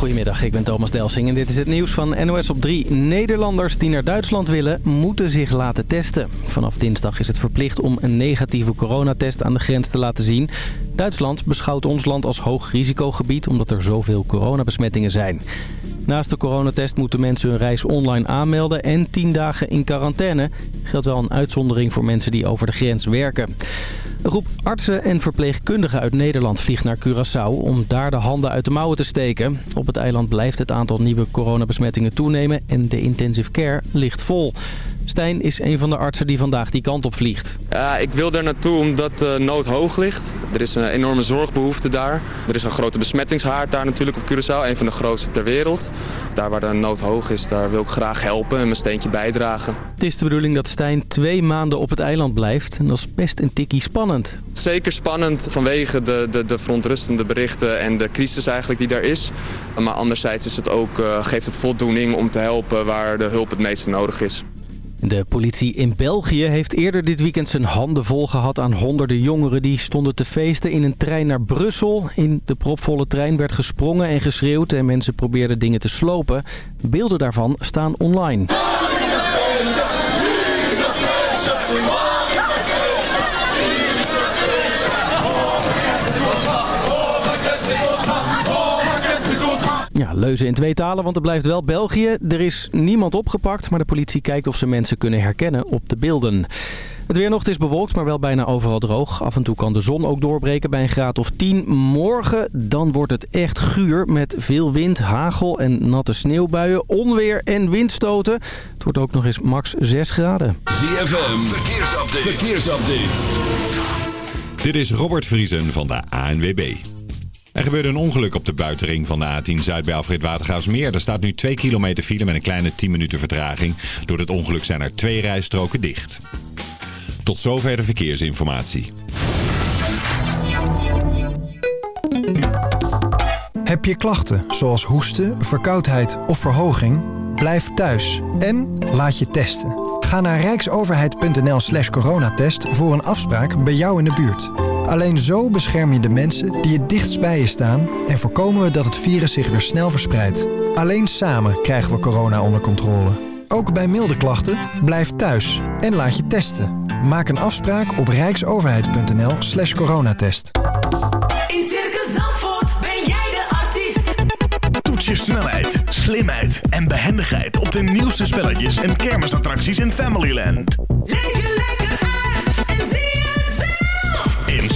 Goedemiddag, ik ben Thomas Delsing en dit is het nieuws van NOS op 3. Nederlanders die naar Duitsland willen, moeten zich laten testen. Vanaf dinsdag is het verplicht om een negatieve coronatest aan de grens te laten zien. Duitsland beschouwt ons land als hoog risicogebied omdat er zoveel coronabesmettingen zijn. Naast de coronatest moeten mensen hun reis online aanmelden en 10 dagen in quarantaine. Geldt wel een uitzondering voor mensen die over de grens werken. Een groep artsen en verpleegkundigen uit Nederland vliegt naar Curaçao om daar de handen uit de mouwen te steken. Op het eiland blijft het aantal nieuwe coronabesmettingen toenemen en de intensive care ligt vol. Stijn is een van de artsen die vandaag die kant op vliegt. Ja, ik wil daar naartoe omdat de nood hoog ligt. Er is een enorme zorgbehoefte daar. Er is een grote besmettingshaard daar natuurlijk op Curaçao. Een van de grootste ter wereld. Daar waar de nood hoog is, daar wil ik graag helpen en mijn steentje bijdragen. Het is de bedoeling dat Stijn twee maanden op het eiland blijft. En dat is best een tikkie spannend. Zeker spannend vanwege de, de, de verontrustende berichten en de crisis eigenlijk die daar is. Maar anderzijds is het ook, uh, geeft het voldoening om te helpen waar de hulp het meeste nodig is. De politie in België heeft eerder dit weekend zijn handen vol gehad aan honderden jongeren die stonden te feesten in een trein naar Brussel. In de propvolle trein werd gesprongen en geschreeuwd en mensen probeerden dingen te slopen. Beelden daarvan staan online. Ja, leuzen in twee talen, want er blijft wel België. Er is niemand opgepakt, maar de politie kijkt of ze mensen kunnen herkennen op de beelden. Het weer nog is bewolkt, maar wel bijna overal droog. Af en toe kan de zon ook doorbreken bij een graad of 10. Morgen dan wordt het echt guur met veel wind, hagel en natte sneeuwbuien, onweer en windstoten. Het wordt ook nog eens max 6 graden. ZFM, verkeersupdate. verkeersupdate. Dit is Robert Vriesen van de ANWB. Er gebeurde een ongeluk op de buitenring van de A10 Zuid bij Alfred Watergaasmeer. Er staat nu 2 kilometer file met een kleine 10 minuten vertraging. Door het ongeluk zijn er twee rijstroken dicht. Tot zover de verkeersinformatie. Heb je klachten zoals hoesten, verkoudheid of verhoging? Blijf thuis en laat je testen. Ga naar rijksoverheid.nl slash coronatest voor een afspraak bij jou in de buurt. Alleen zo bescherm je de mensen die het dichtst bij je staan... en voorkomen we dat het virus zich weer snel verspreidt. Alleen samen krijgen we corona onder controle. Ook bij milde klachten, blijf thuis en laat je testen. Maak een afspraak op rijksoverheid.nl slash coronatest. In Circus Zandvoort ben jij de artiest. Toets je snelheid, slimheid en behendigheid... op de nieuwste spelletjes en kermisattracties in Familyland. Leef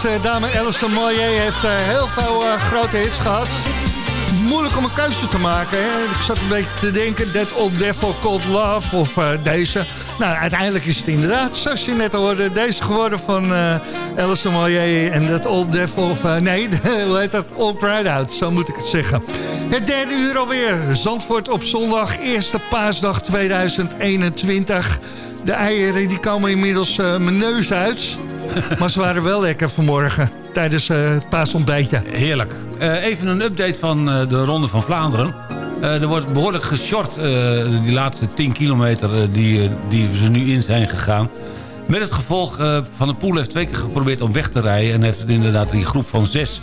Dame Alison Moyer heeft eh, heel veel eh, grote hits gehad. Moeilijk om een keuze te maken. Hè? Ik zat een beetje te denken, That Old Devil Called Love of eh, deze. Nou, uiteindelijk is het inderdaad, zoals je net hoorde, deze geworden van eh Alison en That Old Devil. Of, nee, hoe heet dat? All Cried Out, zo moet ik het zeggen. Het derde uur alweer. Zandvoort op zondag, eerste paasdag 2021. De eieren die komen inmiddels mijn neus uit. Maar ze waren wel lekker vanmorgen tijdens eh, het paasontbijtje. Heerlijk. Eh, even een update van eh, de Ronde van Vlaanderen. Er wordt behoorlijk geshort, die laatste 10 kilometer die, die ze nu in zijn gegaan. Met het gevolg, Van der Poel heeft twee keer geprobeerd om weg te rijden... en heeft inderdaad die groep van zes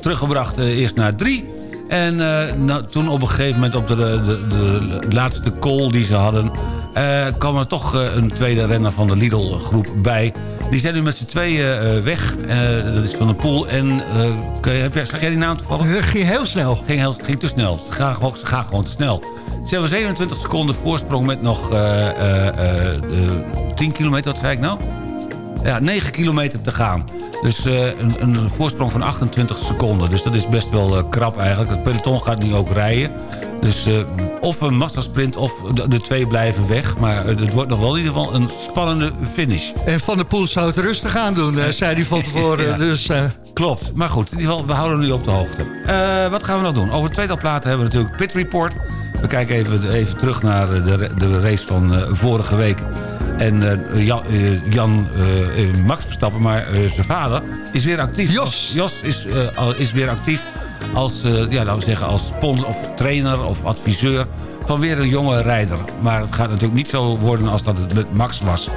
teruggebracht eerst naar drie. En nou, toen op een gegeven moment op de, de, de laatste call die ze hadden... eh, kwam er toch eh, een tweede renner van de Lidl-groep bij. Die zijn nu met z'n tweeën eh, weg. Dat is Van der Poel en... kun je- heb jij, die naam toevallig? Het ging heel snel. Ging, heel, ging te snel. Ze gaan, gewoon- ze gaan gewoon te snel. Ze hebben 27 seconden voorsprong met nog eh, eh, eh, eh, 10 kilometer, wat zei ik nou? Ja, 9 kilometer te gaan. Dus eh, een, een voorsprong van 28 seconden. Dus dat is best wel eh, krap eigenlijk. Het peloton gaat nu ook rijden. Dus eh, of een massasprint of de, de twee blijven weg. Maar het wordt nog wel in ieder geval een spannende finish. En Van der Poel zou het rustig aan doen, zei hij van tevoren. Ja. Dus Klopt, maar goed, in ieder geval, we houden nu op de hoogte. Wat gaan we nog doen? Over het tweetal platen hebben we natuurlijk Pit Report. We kijken even, even terug naar de, de race van vorige week. En eh, Jan, eh, Jan eh, Max Verstappen, maar zijn vader is weer actief. Jos. Jos is, al- is weer actief als, ja, laten we zeggen, als sponsor of trainer of adviseur van weer een jonge rijder. Maar het gaat natuurlijk niet zo worden als dat het met Max was.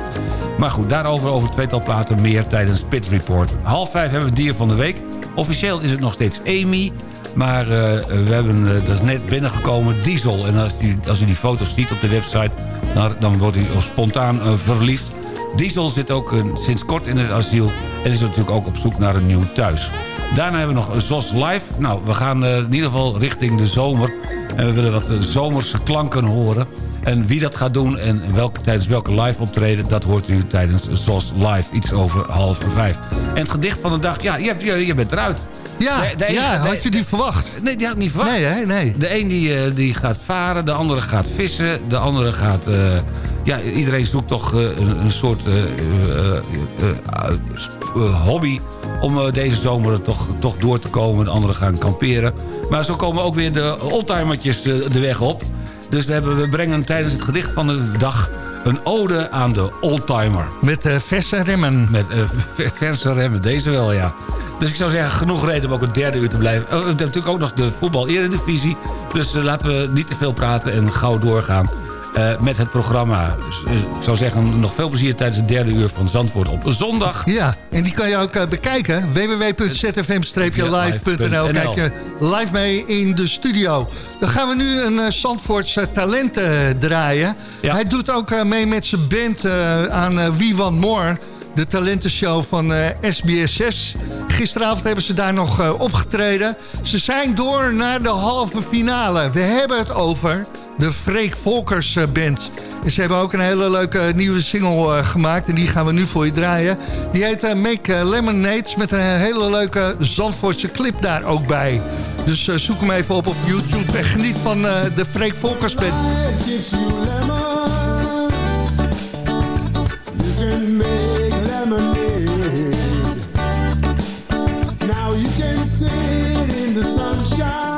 Maar goed, daarover over tweetal platen meer tijdens Pit Report. Half vijf hebben we dier van de week. Officieel is het nog steeds Amy. Maar eh, we hebben, eh, dat is net binnengekomen, Diesel. En als u, als u die foto's ziet op de website, dan, dan wordt u spontaan eh, verliefd. Diesel zit ook sinds kort in het asiel. En is natuurlijk ook op zoek naar een nieuw thuis. Daarna hebben we nog ZOS Live. Nou, we gaan in ieder geval richting de zomer. En we willen wat zomerse klanken horen. En wie dat gaat doen en welke, tijdens welke live optreden... dat hoort u tijdens ZOS Live, iets over half vijf. En het gedicht van de dag, ja, je, je, je bent eruit. ja, De- de ene- ja, de- had je die verwacht? Nee, die had ik niet verwacht. Nee, hè? Nee. De een die, eh, die gaat varen, de andere gaat vissen, de andere gaat... eh, ja, iedereen zoekt toch eh, een, een soort eh, eh, hobby... om deze zomer toch, toch door te komen. De anderen gaan kamperen. Maar zo komen ook weer de oldtimertjes de weg op. Dus we, hebben, we brengen tijdens het gedicht van de dag... een ode aan de oldtimer. Met eh verse remmen. Met eh, verse remmen, deze wel, ja. Dus ik zou zeggen, genoeg reden om ook een derde uur te blijven. We hebben natuurlijk ook nog de voetbal eredivisie. Dus laten we niet te veel praten en gauw doorgaan eh, met het programma. Dus, eh, ik zou zeggen, nog veel plezier tijdens het derde uur van Zandvoort op zondag. Ja, en die kan je ook eh, bekijken. www.zfm-live.nl Kijk je live mee in de studio. Dan gaan we nu een uh, Zandvoortse talent draaien. Hij doet ook mee met zijn band aan We Want More... de talentenshow van eh, SBS6. Gisteravond hebben ze daar nog opgetreden. Ze zijn door naar de halve finale. We hebben het over de Freek Volkers eh, Band... En ze hebben ook een hele leuke nieuwe single eh, gemaakt. En die gaan we nu voor je draaien. Die heet eh, Make eh, Lemonade. Met een hele leuke Zandvoortse clip daar ook bij. Dus eh, zoek hem even op op YouTube. En geniet van eh, de Freek Volkers Band. Now you can sit in the sunshine,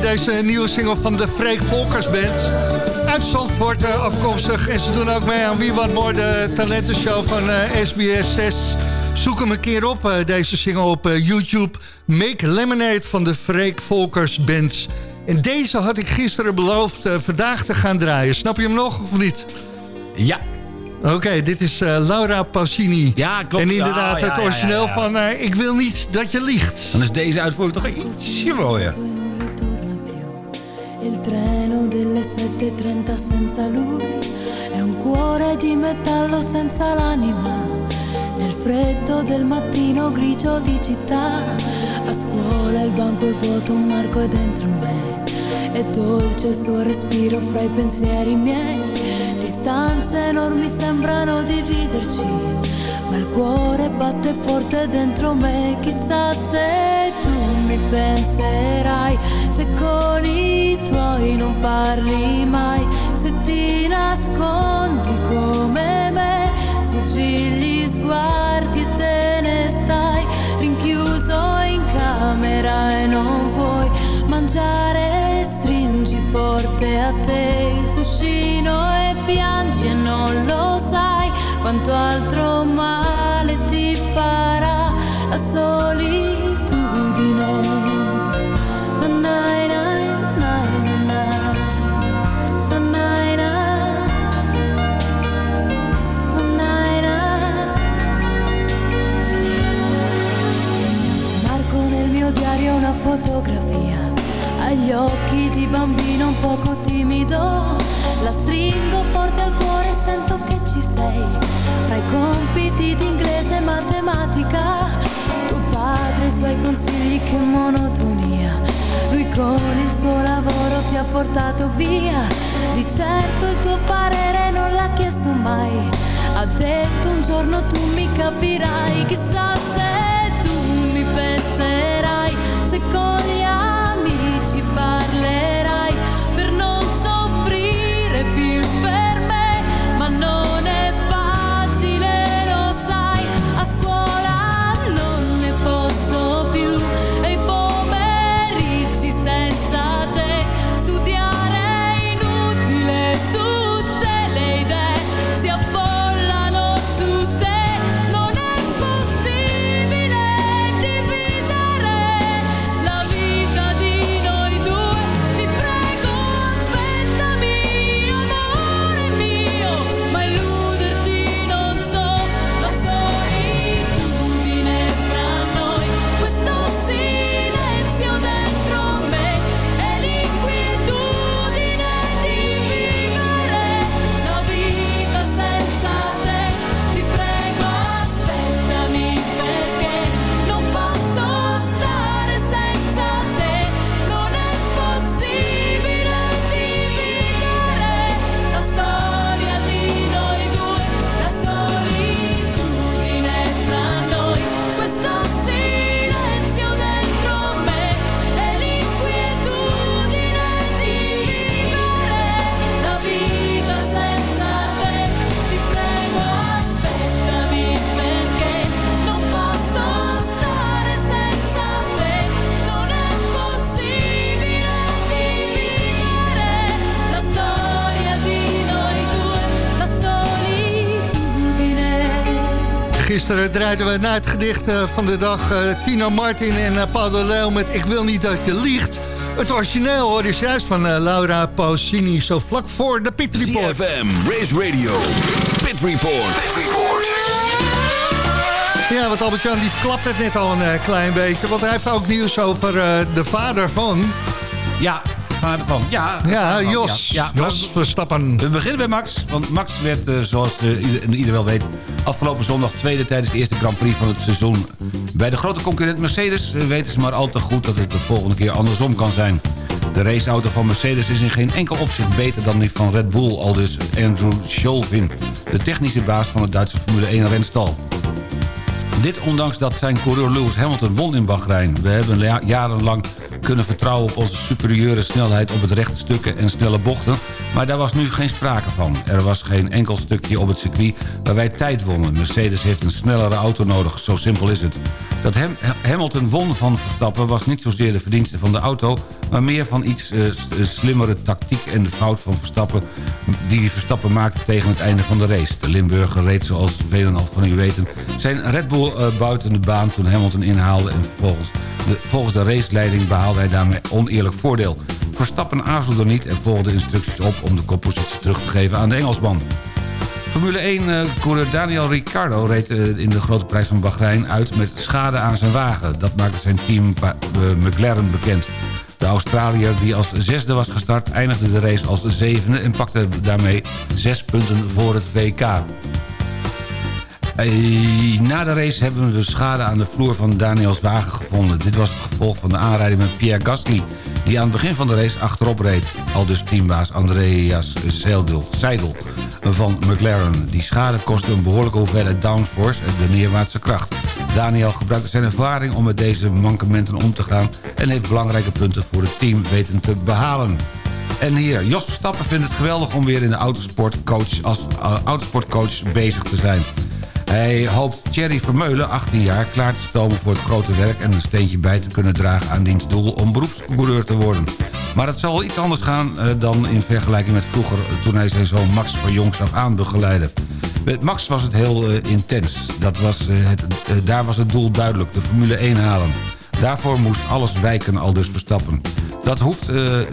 Deze nieuwe single van de Freek Volkers Band. Uit Zandvoort eh, afkomstig. En ze doen ook mee aan Wie Wat Mooi, de talentenshow van eh, SBS 6. Zoek hem een keer op, eh, deze single op eh, YouTube. Make Lemonade van de Freek Volkers Band. En deze had ik gisteren beloofd eh, vandaag te gaan draaien. Snap je hem nog of niet? Ja. Oké, dit is eh, Laura Pausini. Ja, klopt. En inderdaad ja, het origineel ja, ja. van eh, Ik wil niet dat je liegt. Dan is deze uitvoering toch ietsje mooier. Il treno delle 7.30 senza lui è un cuore di metallo senza l'anima. Nel freddo del mattino grigio di città, a scuola il banco è vuoto, un marco è dentro me. È dolce il suo respiro fra i pensieri miei. Distanze enormi sembrano dividerci, ma il cuore batte forte dentro me. Chissà se tu mi penserai, se con i tuoi non parli mai, se ti nascondi come me. baci gli sguardi e te ne stai rinchiuso in camera e non vuoi mangiare stringi forte a te il cuscino e piangi e non lo sai quanto altro male ti farà la solitudine fotografia. Agli occhi di bambino un poco timido. La stringo forte al cuore sento che ci sei. Fra i compiti di inglese e matematica. Tuo padre i suoi consigli che monotonia. Lui con il suo lavoro ti ha portato via. Di certo il tuo parere non l'ha chiesto mai. Ha detto un giorno tu mi capirai. Chissà se tu mi penserai se con Gisteren draaiden we na het gedicht eh, van de dag eh, Tino Martin en eh, Paul de Leeuw met Ik wil niet dat je liegt. Het origineel hoor is juist van eh, Laura Pausini, zo vlak voor de Pit Report. CFM, Race Radio, Pit Report. Ja, want Albert-Jan die klapt het net al een eh, klein beetje. Want hij heeft ook nieuws over eh, de vader van... Ja, vader van. Ja, Ja, Jos. Ja, ja. Jos Verstappen. We beginnen bij Max, want Max werd, eh, zoals eh, ieder, ieder wel weet... afgelopen zondag tweede tijdens de eerste Grand Prix van het seizoen. Bij de grote concurrent Mercedes eh, weten ze maar al te goed... dat het de volgende keer andersom kan zijn. De raceauto van Mercedes is in geen enkel opzicht beter dan die van Red Bull... al dus Andrew Scholvin, de technische baas van het Duitse Formule 1 renstal. Dit ondanks dat zijn coureur Lewis Hamilton won in Bahrein. We hebben ja- jarenlang kunnen vertrouwen op onze superieure snelheid op het rechte stukken en snelle bochten. Maar daar was nu geen sprake van. Er was geen enkel stukje op het circuit waar wij tijd wonnen. Mercedes heeft een snellere auto nodig, zo simpel is het. Dat Ham- Hamilton won van Verstappen was niet zozeer de verdienste van de auto... maar meer van iets eh, eh, slimmere tactiek en de fout van Verstappen... die Verstappen maakte tegen het einde van de race. De Limburger reed, zoals velen al van u weten... zijn Red Bull eh, buiten de baan toen Hamilton inhaalde... en volgens de, volgens de raceleiding behaalde hij daarmee oneerlijk voordeel. Verstappen aarzelde niet en volgde instructies op... om de koppositie terug te geven aan de Engelsman. Formule 1-coureur Daniel Ricciardo reed eh, in de grote prijs van Bahrein uit met schade aan zijn wagen. Dat maakte zijn team eh, McLaren bekend. De Australiër die als zesde was gestart eindigde de race als zevende... en pakte daarmee zes punten voor het WK. Eh, Na de race hebben we schade aan de vloer van Daniels wagen gevonden. Dit was het gevolg van de aanrijding met Pierre Gasly... die aan het begin van de race achterop reed. Al dus teambaas Andreas Seidel, van McLaren. Die schade kostte een behoorlijke hoeveelheid downforce... en de neerwaartse kracht. Daniel gebruikte zijn ervaring om met deze mankementen om te gaan... en heeft belangrijke punten voor het team weten te behalen. En hier, Jos Verstappen vindt het geweldig om weer in de autosportcoach, als uh, autosportcoach bezig te zijn. Hij hoopt Thierry Vermeulen, 18 jaar, klaar te stomen voor het grote werk... en een steentje bij te kunnen dragen aan diens doel om beroepscoureur te worden. Maar het zal iets anders gaan eh, dan in vergelijking met vroeger... eh, toen hij zijn zoon Max van jongs af aan begeleidde. Met Max was het heel eh, intens. Dat was, het, daar was het doel duidelijk, de Formule 1 halen. Daarvoor moest alles wijken, al dus Verstappen. Dat hoeft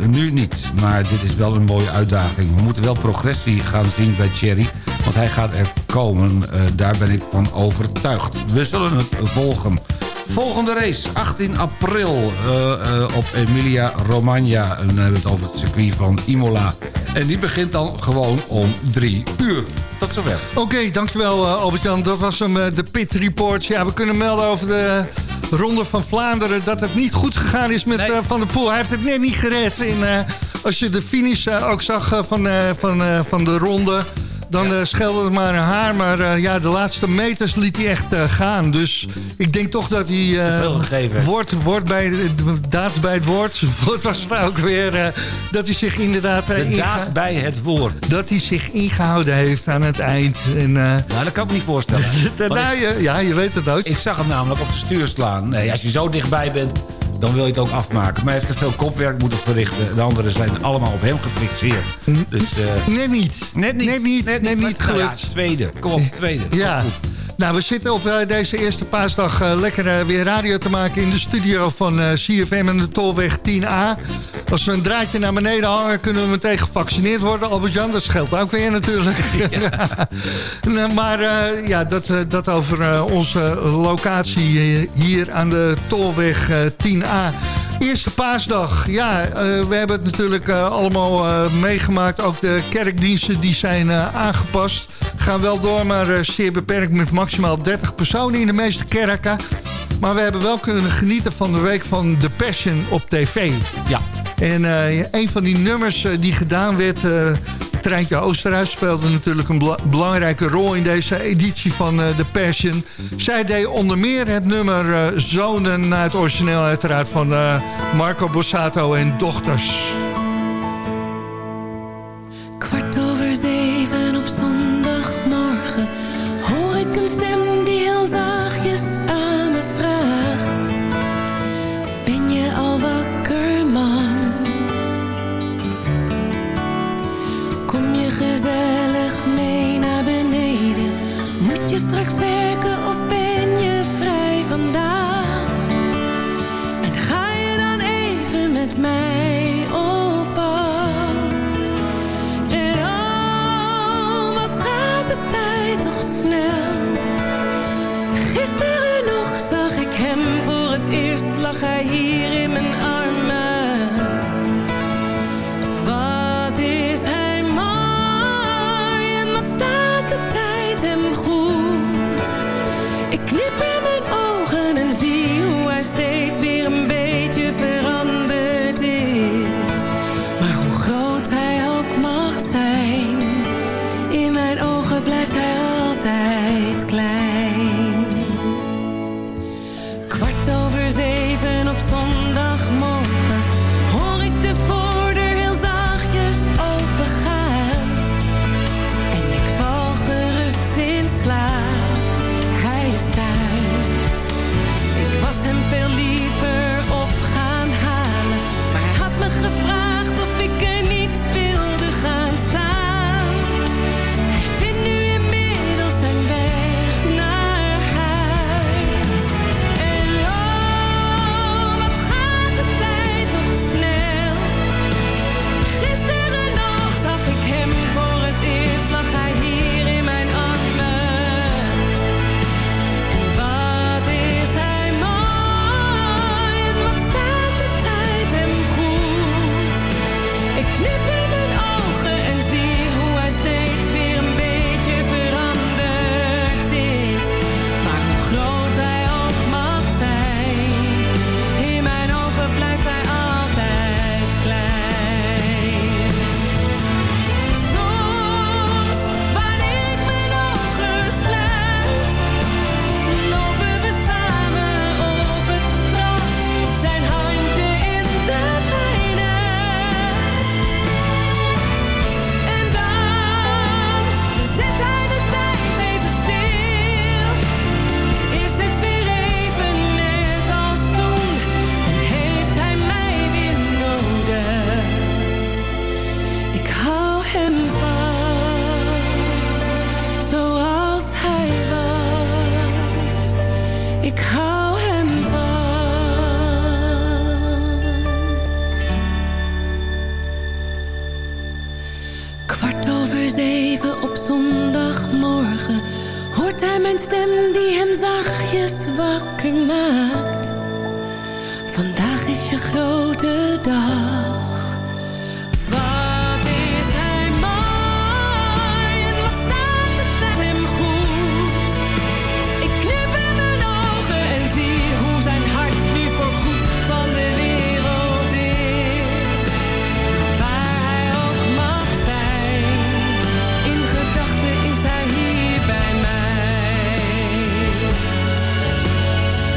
nu niet, maar dit is wel een mooie uitdaging. We moeten wel progressie gaan zien bij Thierry, want hij gaat er komen. Eh, daar ben ik van overtuigd. We zullen het volgen. Volgende race, 18 april eh, eh, op Emilia Romagna. En dan hebben we het over het circuit van Imola. En die begint dan gewoon om drie uur. Tot zover. Oké, dankjewel uh, Albert-Jan. Dat was hem, uh, de Pit Report. Ja, we kunnen melden over de Ronde van Vlaanderen... dat het niet goed gegaan is met nee. uh, Van der Poel. Hij heeft het net niet gered. En, als je de finish ook zag van, van, van de ronde... Dan ja. uh, schelde het maar een haar. Maar uh, ja, de laatste meters liet hij echt uh, gaan. Dus ik denk toch dat hij woord, woord bij, daad bij het woord. Wat was het nou ook weer? dat hij zich inderdaad... de daad bij het woord. Dat hij zich ingehouden heeft aan het eind. En, nou, dat kan ik me niet voorstellen. nou, je, ja, je weet het ook. Ik zag hem namelijk op de stuur slaan. Nee, als je zo dichtbij bent dan wil je het ook afmaken. Maar hij heeft te veel kopwerk moeten verrichten. De anderen zijn allemaal op hem gefixeerd. Dus, uh, net niet. Net niet. Net niet, net, net niet gelukt. Nou ja, tweede. Kom op, tweede. Ja. Nou, we zitten op uh, deze eerste paasdag uh, lekker uh, weer radio te maken in de studio van CFM en de Tolweg 10A. Als we een draadje naar beneden hangen, kunnen we meteen gevaccineerd worden, Albert-Jan. Dat scheelt ook weer natuurlijk. Ja. maar ja, dat, dat over onze locatie hier aan de Tolweg 10A. Eerste paasdag, ja, uh, we hebben het natuurlijk uh, allemaal uh, meegemaakt. Ook de kerkdiensten die zijn aangepast. Gaan wel door, maar zeer beperkt met maximaal 30 personen in de meeste kerken. Maar we hebben wel kunnen genieten van de week van The Passion op tv. Ja. En een van die nummers die gedaan werd... Treintje Oosterhuis speelde natuurlijk een bela belangrijke rol in deze editie van uh, The Passion. Zij deed onder meer het nummer uh, Zonen naar het origineel uiteraard van uh, Marco Borsato en Dochters.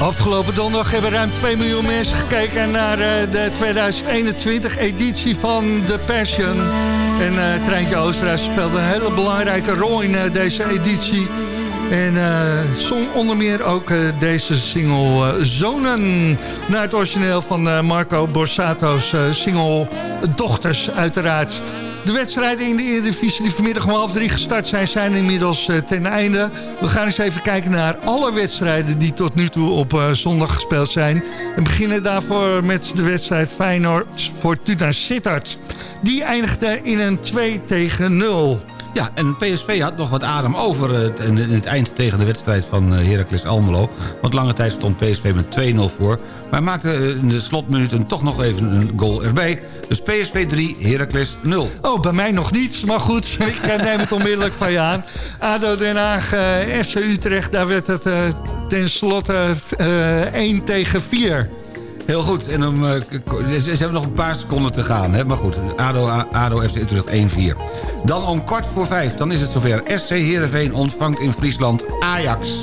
Afgelopen donderdag hebben ruim 2 miljoen mensen gekeken naar eh, de 2021-editie van The Passion. En eh Treintje Oosterhuis speelde een hele belangrijke rol in eh, deze editie. En eh, zong onder meer ook deze single Zonen. Naar het origineel van Marco Borsato's single Dochters uiteraard. De wedstrijden in de Eredivisie die vanmiddag om half drie gestart zijn... zijn inmiddels eh, ten einde. We gaan eens even kijken naar alle wedstrijden... die tot nu toe op eh, zondag gespeeld zijn. En beginnen daarvoor met de wedstrijd Feyenoord Fortuna Sittard. Die eindigde in een 2 tegen 0. Ja, en PSV had nog wat adem over eh, in het eind tegen de wedstrijd van eh, Heracles Almelo. Want lange tijd stond PSV met 2-0 voor. Maar maakte eh, in de slotminuten toch nog even een goal erbij. Dus PSV 3, Heracles 0. Oh, bij mij nog niet, maar goed, ik neem het onmiddellijk van je aan. ADO Den Haag, FC Utrecht, daar werd het ten slotte eh 1 tegen 4. Heel goed. En eh, k- ze, ze hebben nog een paar seconden te gaan. Hè? Maar goed, ADO, ADO FC Utrecht 1-4. Dan om kwart voor vijf, dan is het zover. SC Heerenveen ontvangt in Friesland Ajax.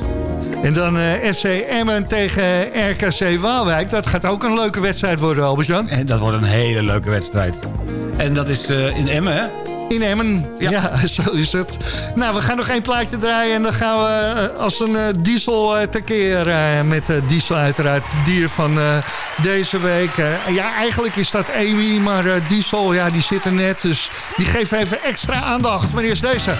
En dan eh, FC Emmen tegen RKC Waalwijk. Dat gaat ook een leuke wedstrijd worden, Albert-Jan. En dat wordt een hele leuke wedstrijd. En dat is eh, in Emmen, hè? In Emmen, ja. zo is het. Nou, we gaan nog één plaatje draaien... en dan gaan we eh, als een eh, diesel eh, tekeer met diesel uiteraard. Dier van deze week. Ja, eigenlijk is dat Amy, maar diesel, ja, die zit er net. Dus die geeft even extra aandacht. Maar eerst deze.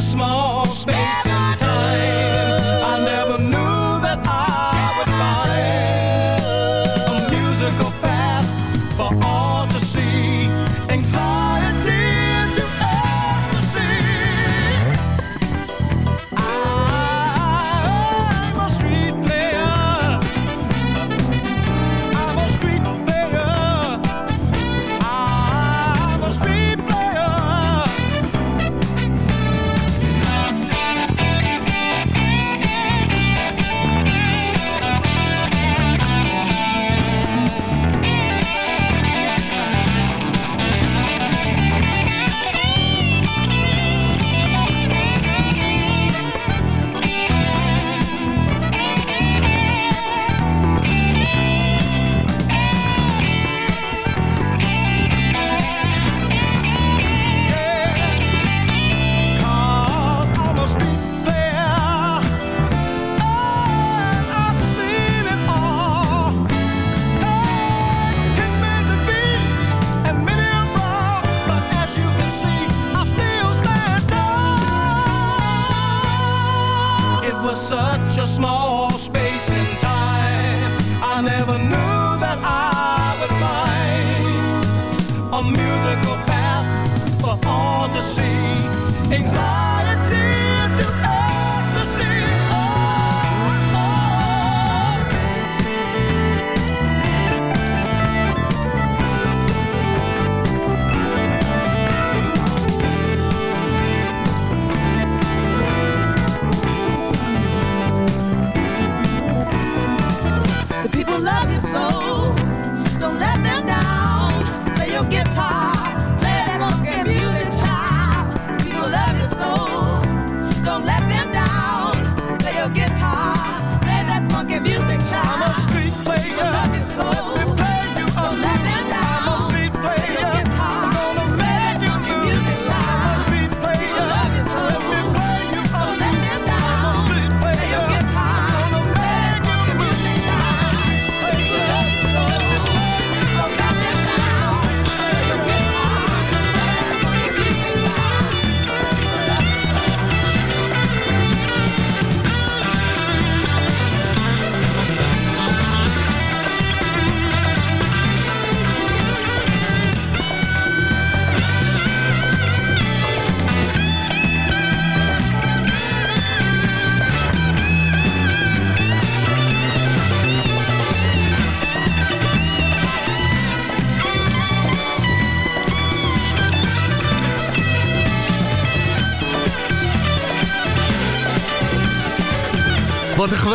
Small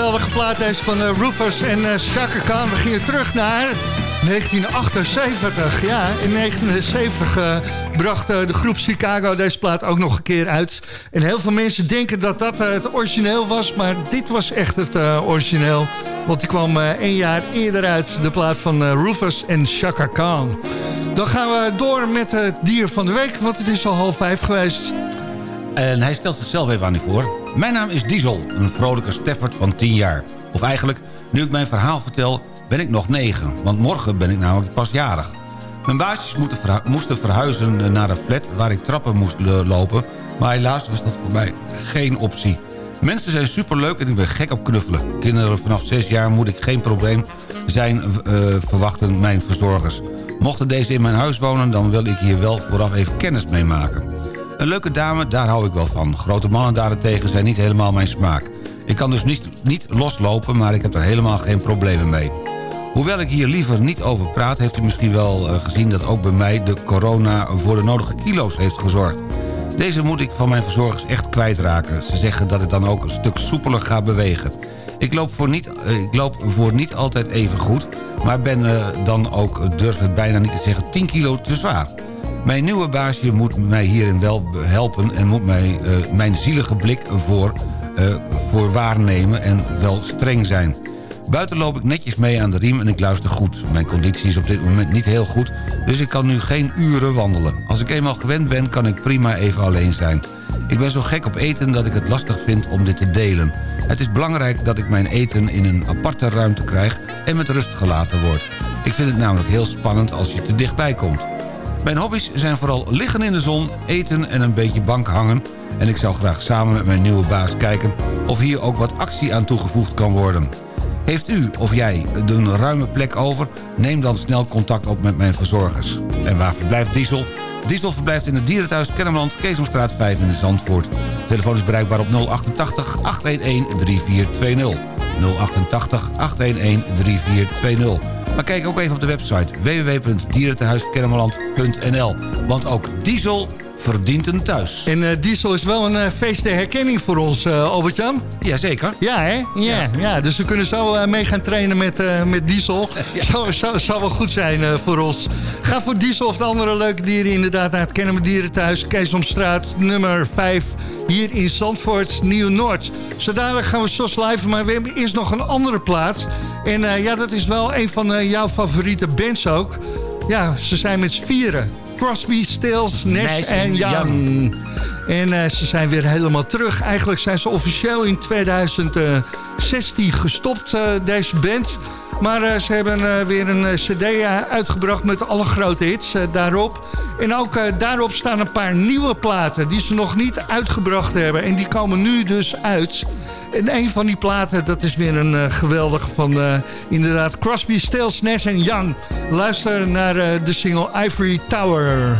geweldige plaat is van eh, Rufus en uh, Chaka Khan. We gingen terug naar 1978. Ja, in 1979 eh, bracht eh, de groep Chicago deze plaat ook nog een keer uit. En heel veel mensen denken dat dat eh, het origineel was. Maar dit was echt het eh, origineel. Want die kwam eh, één jaar eerder uit. De plaat van eh, Rufus en Chaka Khan. Dan gaan we door met het dier van de week. Want het is al half vijf geweest. En hij stelt zichzelf even aan u voor. Mijn naam is Diesel, een vrolijke Stafford van 10 jaar. Of eigenlijk, nu ik mijn verhaal vertel, ben ik nog 9. Want morgen ben ik namelijk pas jarig. Mijn baasjes moesten verhuizen naar een flat waar ik trappen moest lo- lopen. Maar helaas was dat voor mij geen optie. Mensen zijn superleuk en ik ben gek op knuffelen. Kinderen vanaf 6 jaar moet ik geen probleem zijn, eh, verwachten mijn verzorgers. Mochten deze in mijn huis wonen, dan wil ik hier wel vooraf even kennis mee maken. Een leuke dame, daar hou ik wel van. Grote mannen daarentegen zijn niet helemaal mijn smaak. Ik kan dus niet, niet loslopen, maar ik heb er helemaal geen problemen mee. Hoewel ik hier liever niet over praat... heeft u misschien wel eh, gezien dat ook bij mij de corona voor de nodige kilo's heeft gezorgd. Deze moet ik van mijn verzorgers echt kwijtraken. Ze zeggen dat ik dan ook een stuk soepeler ga bewegen. Ik loop voor niet, eh, ik loop voor niet altijd even goed... maar ben eh, dan ook, durf het bijna niet te zeggen, 10 kilo te zwaar. Mijn nieuwe baasje moet mij hierin wel helpen... en moet mij, eh, mijn zielige blik voor, eh, voor waarnemen en wel streng zijn. Buiten loop ik netjes mee aan de riem en ik luister goed. Mijn conditie is op dit moment niet heel goed, dus ik kan nu geen uren wandelen. Als ik eenmaal gewend ben, kan ik prima even alleen zijn. Ik ben zo gek op eten dat ik het lastig vind om dit te delen. Het is belangrijk dat ik mijn eten in een aparte ruimte krijg en met rust gelaten word. Ik vind het namelijk heel spannend als je te dichtbij komt. Mijn hobby's zijn vooral liggen in de zon, eten en een beetje bank hangen. En ik zou graag samen met mijn nieuwe baas kijken of hier ook wat actie aan toegevoegd kan worden. Heeft u of jij een ruime plek over? Neem dan snel contact op met mijn verzorgers. En waar verblijft Diesel? Diesel verblijft in het dierenthuis Kennemerland, Keesomstraat 5 in Zandvoort. Telefoon is bereikbaar op 088 811 3420. 088 811 3420. Maar kijk ook even op de website www.dierentehuiskennemerland.nl. Want ook Diesel verdient een thuis. En eh, Diesel is wel een eh, feest der herkenning voor ons, eh Albert-Jan. Jazeker. Ja, hè? Ja, ja. dus we kunnen zo mee gaan trainen met, met Diesel. Zou, zou, zou wel goed zijn voor ons. Ga voor Diesel of de andere leuke dieren inderdaad naar het Kennemer Dierenthuis. Keesomstraat nummer 5 hier in Zandvoort, Nieuw-Noord. Zodanig gaan we SOS live, maar we hebben eerst nog een andere plaats. En ja, dat is wel een van jouw favoriete bands ook. Ja, ze zijn met z'n vieren. Crosby, Stills, Nash en Young. En eh, ze zijn weer helemaal terug. Eigenlijk zijn ze officieel in 2016 gestopt, eh, deze band. Maar eh, ze hebben eh, weer een eh, cd uitgebracht met alle grote hits daarop. En ook daarop staan een paar nieuwe platen die ze nog niet uitgebracht hebben. En die komen nu dus uit. En een van die platen, dat is weer een eh, geweldige van inderdaad Crosby, Stills, Nash Young. Luister naar de single Ivory Tower.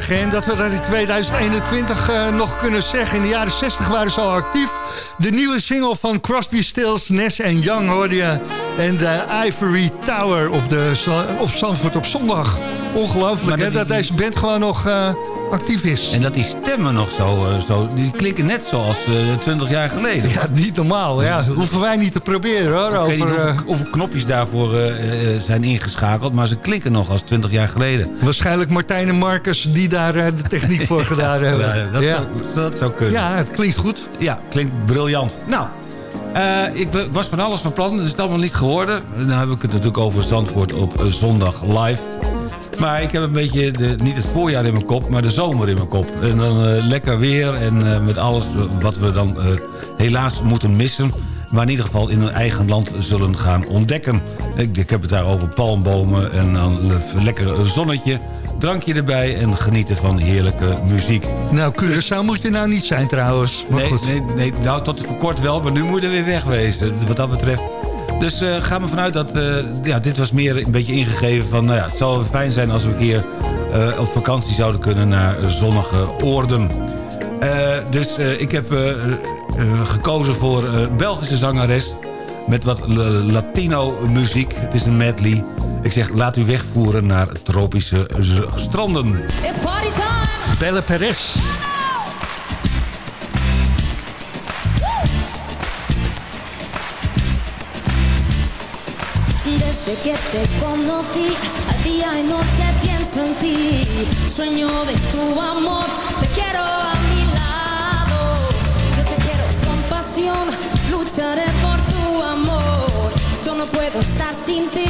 Geweldig, hè? En dat we dat in 2021 eh, nog kunnen zeggen. In de jaren 60 waren ze al actief. De nieuwe single van Crosby, Stills, Nash en Young hoorde je. En de Ivory Tower op, de, op Zandvoort op zondag. Ongelooflijk, hè? dat Dat die- deze band gewoon nog eh, actief is. En dat die stemmen nog zo, eh, zo die klinken net zoals eh 20 jaar geleden. Ja, niet normaal. Ja, hoeven wij niet te proberen, hoor. Ik weet niet hoeveel, eh, hoeveel knopjes daarvoor zijn ingeschakeld, maar ze klinken nog als 20 jaar geleden. waarschijnlijk Martijn en Marcus die daar de techniek voor gedaan hebben. Ja, dat, ja. Zou, dat zou kunnen. ja, het klinkt goed. Ja, klinkt briljant. Nou, ik wa- was van alles van plan. Dat is allemaal niet geworden. Dan heb ik het natuurlijk over Zandvoort op zondag live. Maar ik heb een beetje, de, niet het voorjaar in mijn kop, maar de zomer in mijn kop. En dan eh, lekker weer en eh, met alles wat we dan eh, helaas moeten missen. Maar in ieder geval in een eigen land zullen gaan ontdekken. Ik, ik heb het daar over palmbomen en dan een lekker zonnetje. drankje erbij en genieten van heerlijke muziek. Nou, Curaçao moet je nou niet zijn trouwens. Maar Nee, goed. nee, nee, nou tot voor kort wel, maar nu moet je er weer wegwezen. Wat dat betreft. Dus eh ga maar vanuit dat eh, ja, dit was meer een beetje ingegeven van... Nou ja, het zou fijn zijn als we een keer eh, op vakantie zouden kunnen naar zonnige oorden. Dus ik heb gekozen voor Belgische zangeres met wat l- Latino muziek. Het is een medley. Ik zeg, laat u wegvoeren naar tropische stranden. It's party time. Belle Perez. Desde que te conocí, a día y noche pienso en ti. Sueño de tu amor, te quiero a mi lado. Yo te quiero con pasión, lucharé por tu amor. Yo no puedo estar sin ti,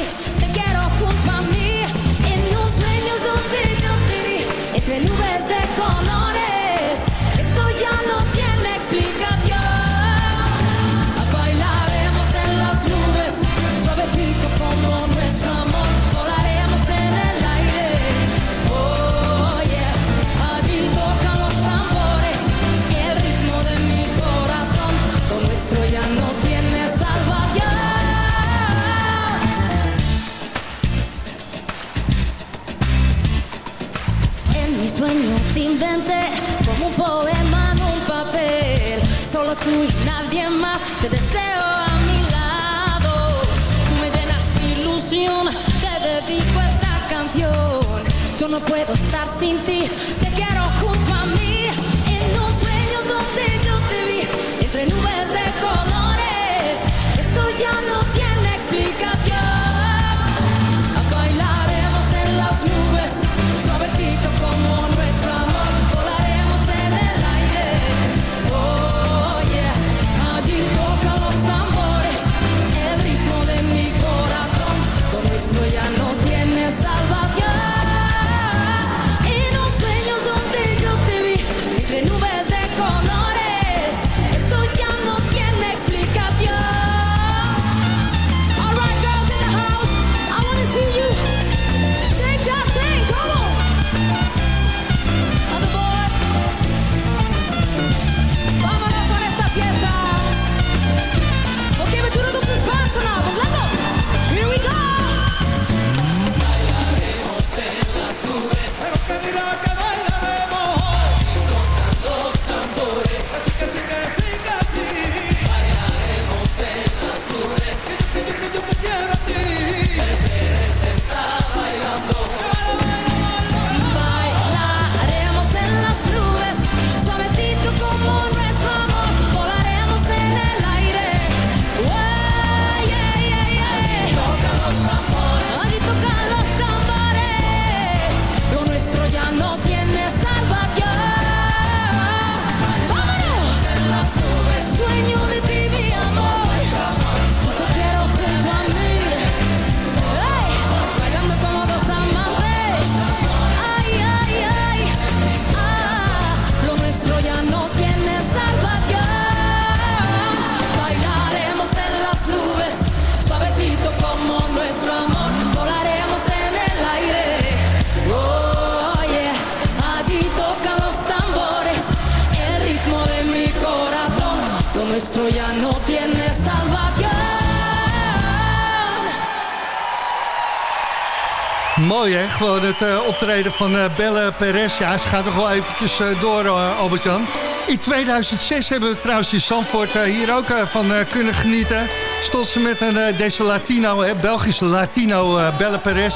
optreden van eh, Belle Perez. Ja, ze gaat nog wel eventjes eh, door, eh, Albert-Jan. In 2006 hebben we trouwens in Zandvoort hier ook van kunnen genieten. Stond ze met een, deze Latino, hè, Belgische Latino, Belle Perez.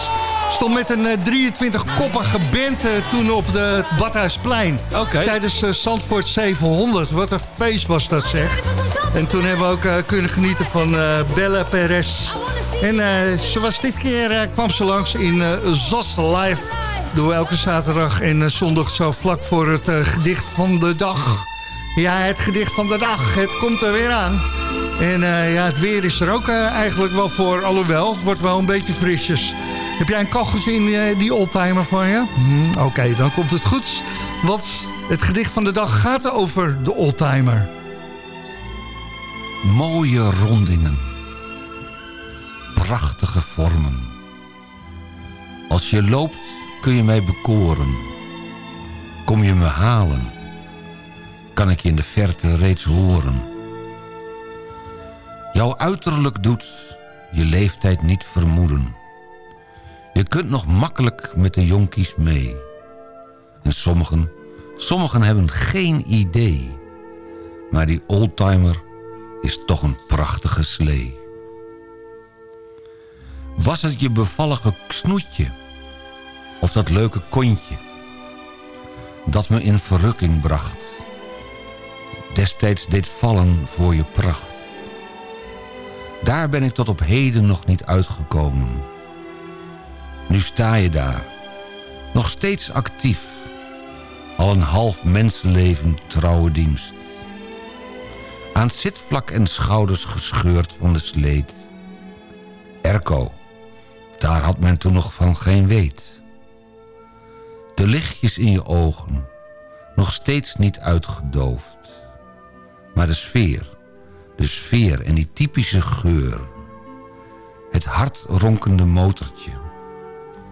Stond met een 23-koppige band toen op de, het Badhuisplein. Tijdens Zandvoort 700. Wat een feest was dat zeg. En toen hebben we ook kunnen genieten van Belle Perez. En ze was dit keer, kwam ze langs in eh Zos Live. Doen elke zaterdag en eh, zondag zo vlak voor het eh, gedicht van de dag. Ja, het gedicht van de dag. Het komt er weer aan. En eh, ja, het weer is er ook eigenlijk wel voor. Alhoewel, het wordt wel een beetje frisjes. Heb jij een kachel eh, die oldtimer van je? Hm, Oké, dan komt het goed. Want het gedicht van de dag gaat over de oldtimer. Mooie rondingen. Prachtige vormen. Als je loopt kun je mij bekoren? Kom je me halen? Kan ik je in de verte reeds horen? Jouw uiterlijk doet je leeftijd niet vermoeden. Je kunt nog makkelijk met de jonkies mee. En sommigen, sommigen hebben geen idee. Maar die oldtimer is toch een prachtige slee. Was het je bevallige snoetje? Of dat leuke kontje? Dat me in verrukking bracht. Destijds deed vallen voor je pracht. Daar ben ik tot op heden nog niet uitgekomen. Nu sta je daar, nog steeds actief. Al een half mensenleven trouwe dienst. Aan zitvlak en schouders gescheurd van de sleet. Erco, daar had men toen nog van geen weet. De lichtjes in je ogen, nog steeds niet uitgedoofd. Maar de sfeer, de sfeer en die typische geur. Het hartronkende motortje.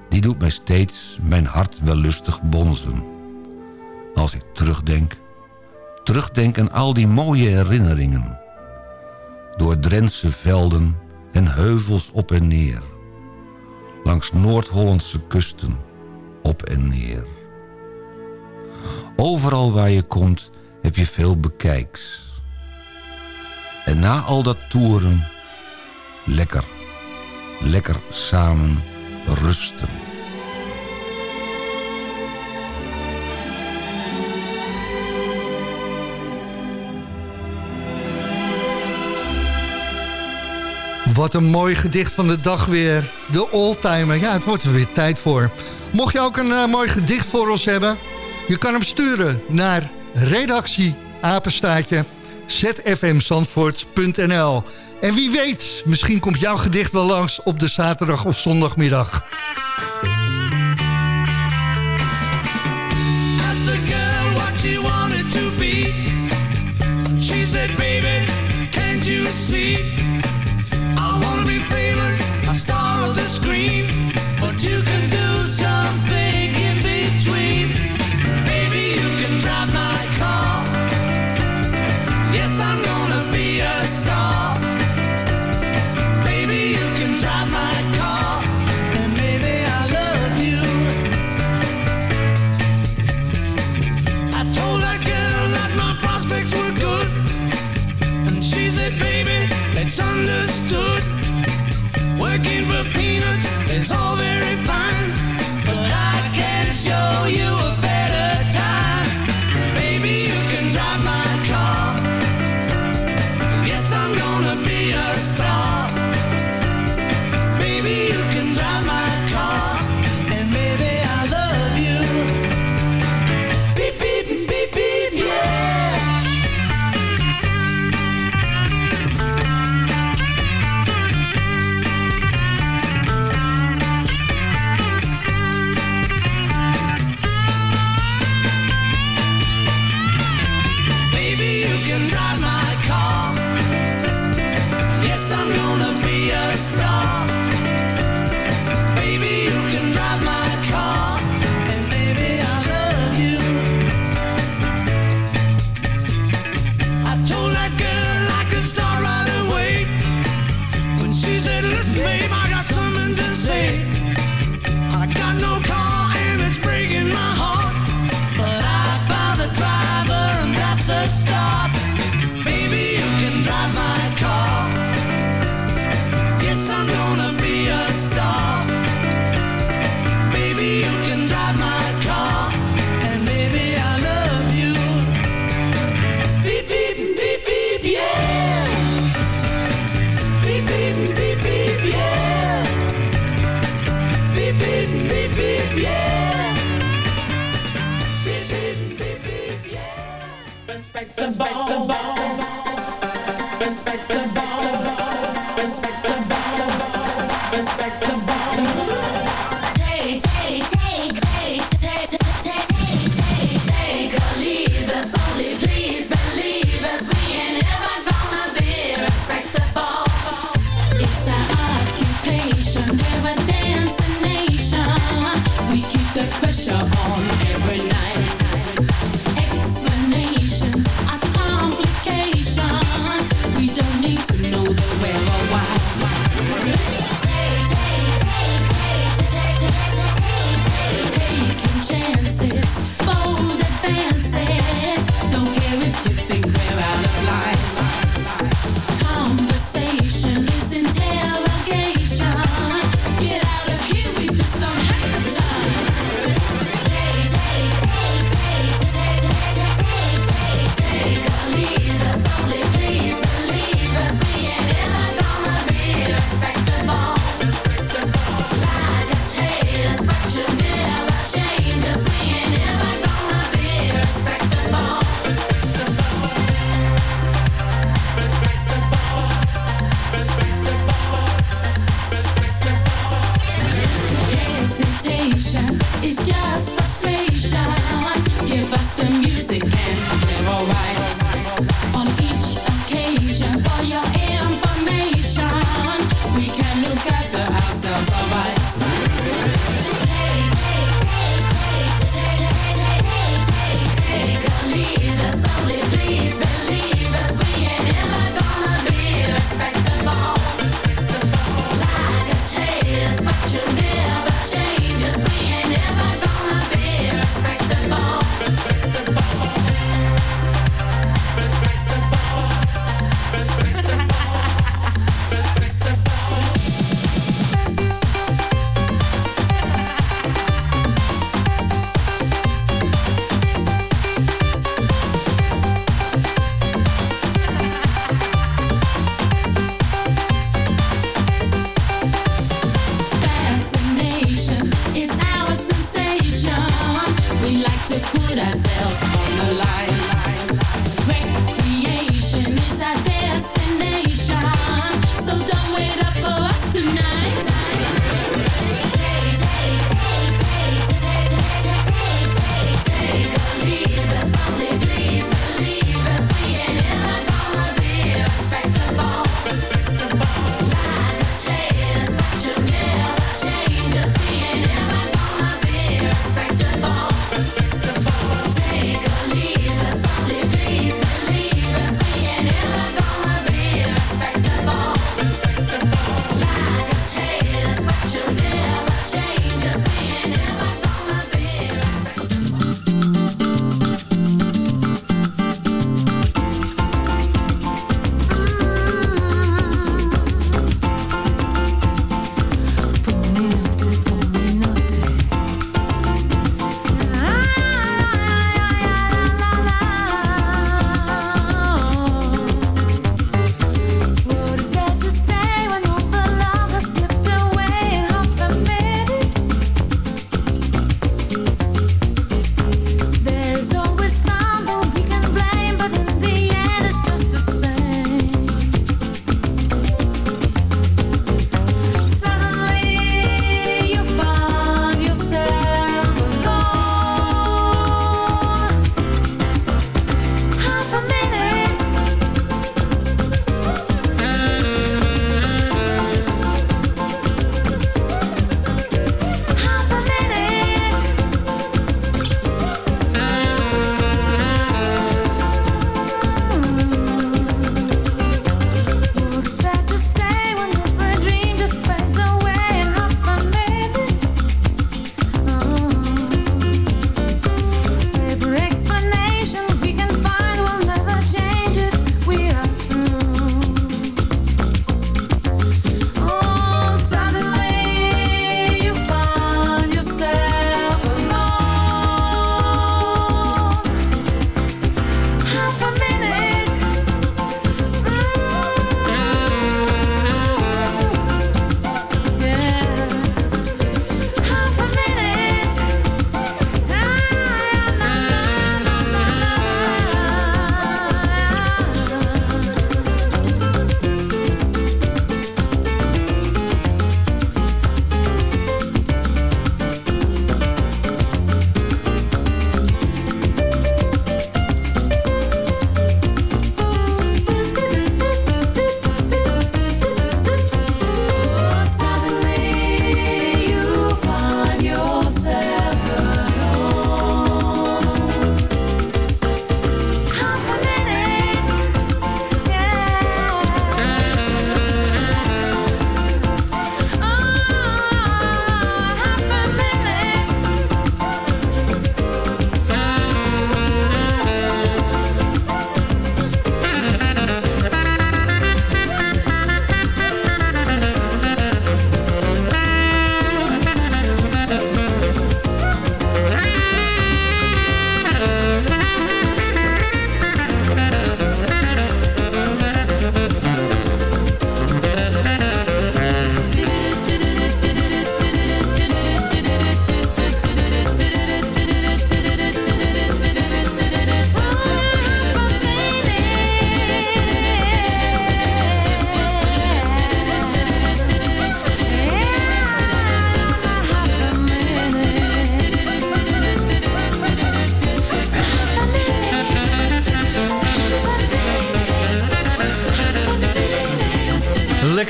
Die doet mij steeds mijn hart wellustig bonzen. Als ik terugdenk, terugdenk aan al die mooie herinneringen. Door Drentse velden en heuvels op en neer. Langs Noord-Hollandse kusten op en neer. Overal waar je komt heb je veel bekijks. En na al dat toeren, lekker, lekker samen rusten. Wat een mooi gedicht van de dag weer. De oldtimer. Ja, het wordt er weer tijd voor. Mocht je ook een eh, mooi gedicht voor ons hebben... je kan hem sturen naar redactie apenstaatje zfmzandvoort.nl. En wie weet, misschien komt jouw gedicht wel langs op de zaterdag of zondagmiddag.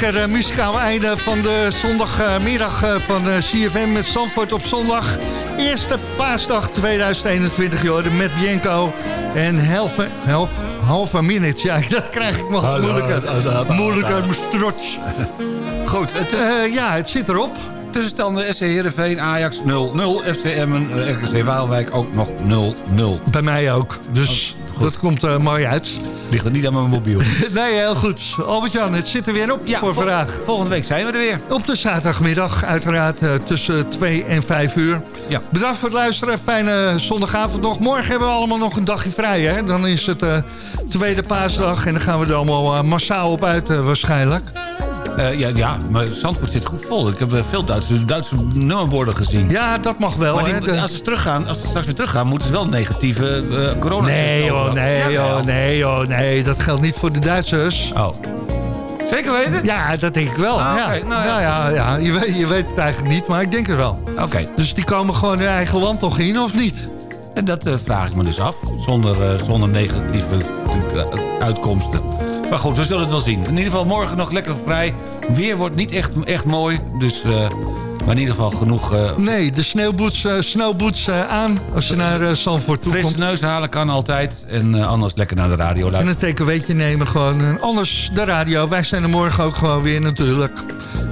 Lekker eh, muzikaal einde van de zondagmiddag eh, van eh, CFM met Zandvoort op zondag. Eerste paasdag 2021, joh, met Bianco en halve, half, halve minute. Ja, dat krijg ik wel moeilijker. Moeilijker, mijn strots. Goed, het ja, het zit erop. Tussenstanden SC Heerenveen, Ajax 0-0. FC Emmen, eh, RKC Waalwijk ook nog 0-0. Bij mij ook. Dus dat komt eh, mooi uit. Ligt er niet aan mijn mobiel. nee, heel goed. Albert-Jan, het zit er weer op voor vol- vandaag. Volgende week zijn we er weer. Op de zaterdagmiddag, uiteraard eh, tussen 2 en 5 uur. Ja. Bedankt voor het luisteren. Fijne zondagavond nog. Morgen hebben we allemaal nog een dagje vrij. Hè? Dan is het tweede paasdag en dan gaan we er allemaal massaal op uit waarschijnlijk. Eh, ja, ja, maar Zandvoort zit goed vol. Ik heb eh, veel Duitse, Duitse nummerborden gezien. Ja, dat mag wel. maar die hè? als, ze teruggaan, als ze straks weer teruggaan, moeten ze wel negatieve eh corona Nee joh, nee joh, nee joh, nee. Dat geldt niet voor de Duitsers. Oh. Zeker weten? Ja, dat denk ik wel. Ah, ja. nou ja. Nou ja, ja. Je, weet, je weet het eigenlijk niet, maar ik denk het wel. Oké. Dus die komen gewoon hun eigen land toch in, of niet? En dat vraag ik me dus af. Zonder, zonder negatieve uitkomsten. Maar goed, we zullen het wel zien. In ieder geval morgen nog lekker vrij. Weer wordt niet echt, echt mooi. Dus, eh, maar in ieder geval genoeg eh Nee, de sneeuwboots, eh, snowboots eh, aan als je naar uh, Zandvoort toe frisse komt. neus halen kan altijd. En eh, anders lekker naar de radio En luisteren. een tekenweetje nemen gewoon. En anders de radio. Wij zijn er morgen ook gewoon weer natuurlijk.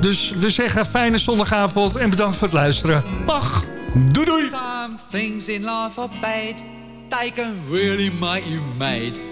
Dus we zeggen fijne zondagavond en bedankt voor het luisteren. Dag! Doei doei! Some things in life are bad. They can really make you mad.